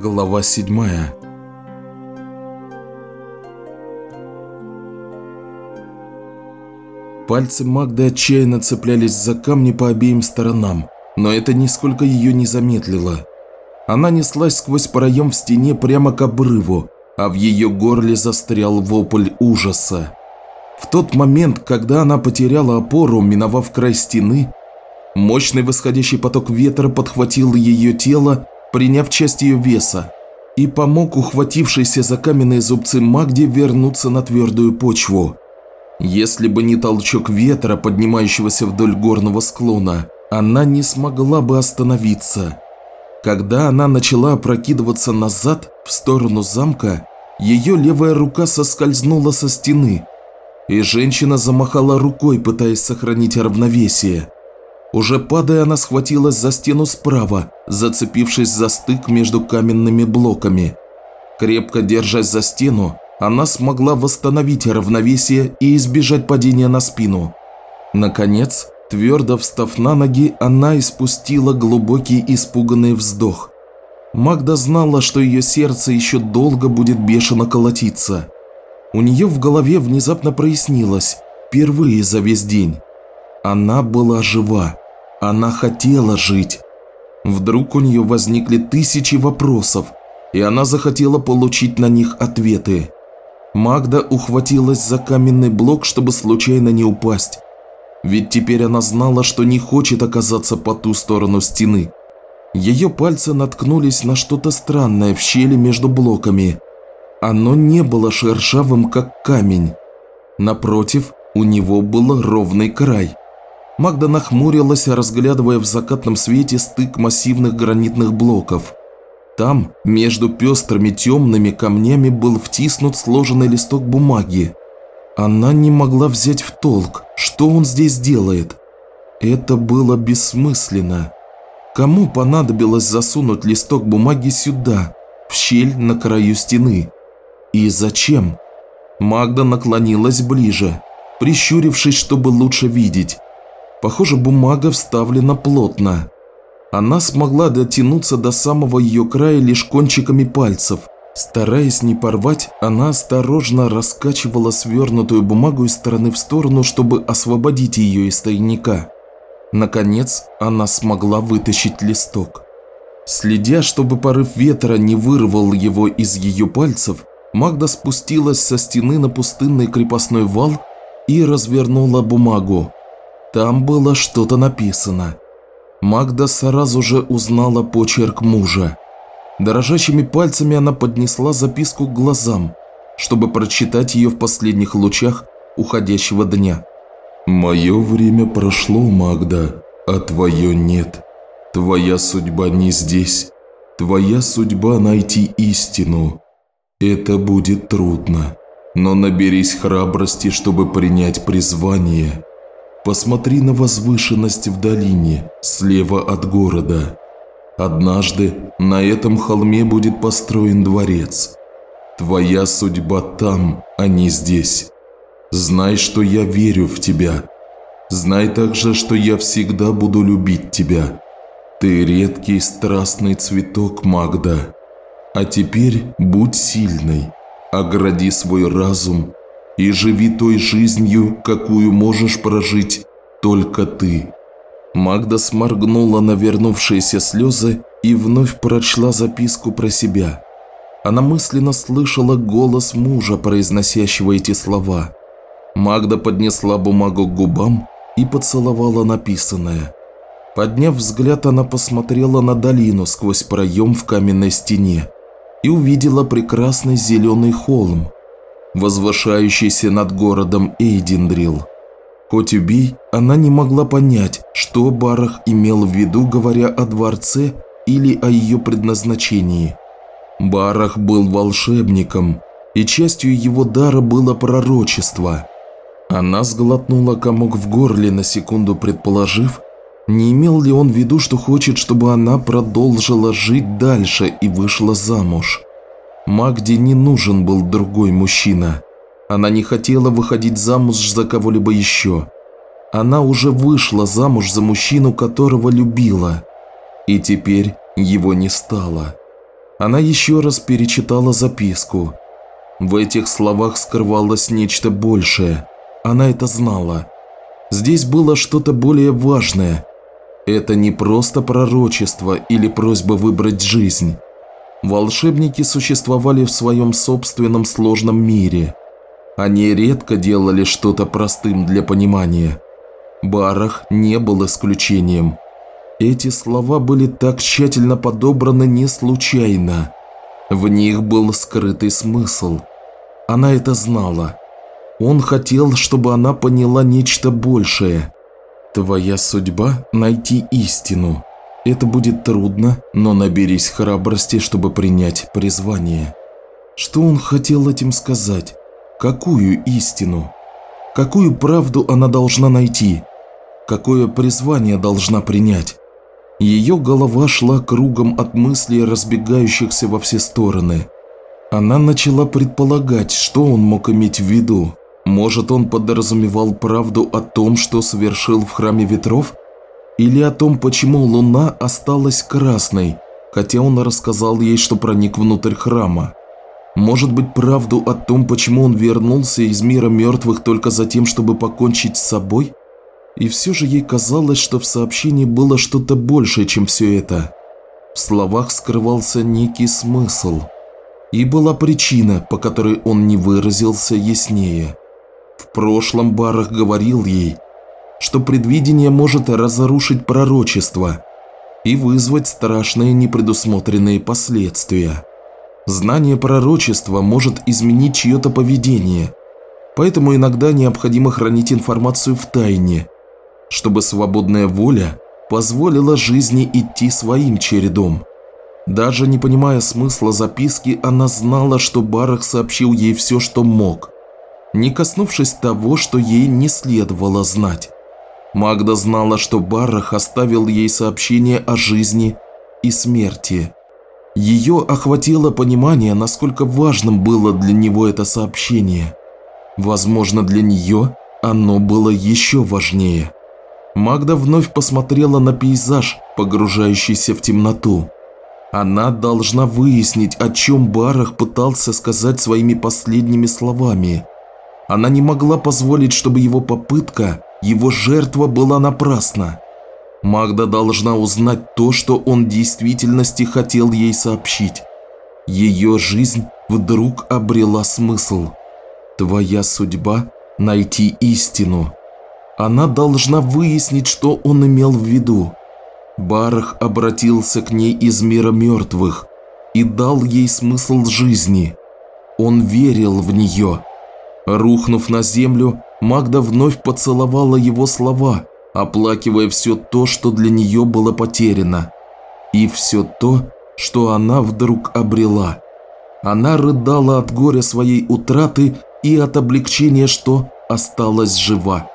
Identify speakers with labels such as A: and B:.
A: Глава 7 Пальцы Магды отчаянно цеплялись за камни по обеим сторонам, но это нисколько ее не замедлило. Она неслась сквозь проем в стене прямо к обрыву, а в ее горле застрял вопль ужаса. В тот момент, когда она потеряла опору, миновав край стены, мощный восходящий поток ветра подхватил ее тело, приняв часть ее веса, и помог ухватившейся за каменные зубцы Магде вернуться на твердую почву. Если бы не толчок ветра, поднимающегося вдоль горного склона, она не смогла бы остановиться. Когда она начала опрокидываться назад, в сторону замка, ее левая рука соскользнула со стены, и женщина замахала рукой, пытаясь сохранить равновесие. Уже падая, она схватилась за стену справа, зацепившись за стык между каменными блоками. Крепко держась за стену, она смогла восстановить равновесие и избежать падения на спину. Наконец, твердо встав на ноги, она испустила глубокий испуганный вздох. Магда знала, что ее сердце еще долго будет бешено колотиться. У нее в голове внезапно прояснилось, впервые за весь день. Она была жива. Она хотела жить. Вдруг у нее возникли тысячи вопросов, и она захотела получить на них ответы. Магда ухватилась за каменный блок, чтобы случайно не упасть. Ведь теперь она знала, что не хочет оказаться по ту сторону стены. Ее пальцы наткнулись на что-то странное в щели между блоками – оно не было шершавым, как камень. Напротив, у него был ровный край. Магда нахмурилась, разглядывая в закатном свете стык массивных гранитных блоков. Там, между пестрыми темными камнями, был втиснут сложенный листок бумаги. Она не могла взять в толк, что он здесь делает. Это было бессмысленно. Кому понадобилось засунуть листок бумаги сюда, в щель на краю стены? И зачем? Магда наклонилась ближе, прищурившись, чтобы лучше видеть. Похоже, бумага вставлена плотно. Она смогла дотянуться до самого ее края лишь кончиками пальцев. Стараясь не порвать, она осторожно раскачивала свернутую бумагу из стороны в сторону, чтобы освободить ее из тайника. Наконец, она смогла вытащить листок. Следя, чтобы порыв ветра не вырвал его из ее пальцев, Магда спустилась со стены на пустынный крепостной вал и развернула бумагу. Там было что-то написано. Магда сразу же узнала почерк мужа. Дорожащими пальцами она поднесла записку к глазам, чтобы прочитать ее в последних лучах уходящего дня. «Мое время прошло, Магда, а твое нет. Твоя судьба не здесь. Твоя судьба найти истину. Это будет трудно, но наберись храбрости, чтобы принять призвание. Посмотри на возвышенность в долине, слева от города. Однажды на этом холме будет построен дворец. Твоя судьба там, а не здесь. Знай, что я верю в тебя. Знай также, что я всегда буду любить тебя. Ты редкий страстный цветок, Магда. А теперь будь сильной, огради свой разум и живи той жизнью, какую можешь прожить только ты». Магда сморгнула на вернувшиеся слезы и вновь прочла записку про себя. Она мысленно слышала голос мужа, произносящего эти слова. Магда поднесла бумагу к губам и поцеловала написанное. Подняв взгляд, она посмотрела на долину сквозь проем в каменной стене и увидела прекрасный зеленый холм, возвышающийся над городом Эйдиндрил. Хоть убей, она не могла понять, что Барах имел в виду, говоря о дворце или о ее предназначении. Барах был волшебником, и частью его дара было пророчество. Она сглотнула комок в горле на секунду, предположив, не имел ли он в виду, что хочет, чтобы она продолжила жить дальше и вышла замуж? Магде не нужен был другой мужчина. Она не хотела выходить замуж за кого-либо еще. Она уже вышла замуж за мужчину, которого любила. И теперь его не стало. Она еще раз перечитала записку. В этих словах скрывалось нечто большее. Она это знала. Здесь было что-то более важное. Это не просто пророчество или просьба выбрать жизнь. Волшебники существовали в своем собственном сложном мире. Они редко делали что-то простым для понимания. Барах не был исключением. Эти слова были так тщательно подобраны не случайно. В них был скрытый смысл. Она это знала. Он хотел, чтобы она поняла нечто большее. Твоя судьба – найти истину. Это будет трудно, но наберись храбрости, чтобы принять призвание. Что он хотел этим сказать? Какую истину? Какую правду она должна найти? Какое призвание должна принять? Ее голова шла кругом от мыслей, разбегающихся во все стороны. Она начала предполагать, что он мог иметь в виду. Может, он подразумевал правду о том, что совершил в Храме Ветров? Или о том, почему Луна осталась красной, хотя он рассказал ей, что проник внутрь храма? Может быть, правду о том, почему он вернулся из мира мертвых только за тем, чтобы покончить с собой? И все же ей казалось, что в сообщении было что-то большее, чем все это. В словах скрывался некий смысл. И была причина, по которой он не выразился яснее. В прошлом Барах говорил ей, что предвидение может разрушить пророчество и вызвать страшные непредусмотренные последствия. Знание пророчества может изменить чье-то поведение, поэтому иногда необходимо хранить информацию в тайне, чтобы свободная воля позволила жизни идти своим чередом. Даже не понимая смысла записки, она знала, что Барах сообщил ей все, что мог, не коснувшись того, что ей не следовало знать. Магда знала, что Барах оставил ей сообщение о жизни и смерти. Ее охватило понимание, насколько важным было для него это сообщение. Возможно, для нее оно было еще важнее. Магда вновь посмотрела на пейзаж, погружающийся в темноту. Она должна выяснить, о чем Барах пытался сказать своими последними словами. Она не могла позволить, чтобы его попытка, его жертва была напрасна. Магда должна узнать то, что он в действительности хотел ей сообщить. Ее жизнь вдруг обрела смысл. Твоя судьба – найти истину. Она должна выяснить, что он имел в виду. Барах обратился к ней из мира мертвых и дал ей смысл жизни. Он верил в нее. Рухнув на землю, Магда вновь поцеловала его слова, оплакивая все то, что для нее было потеряно. И все то, что она вдруг обрела. Она рыдала от горя своей утраты и от облегчения, что осталась жива.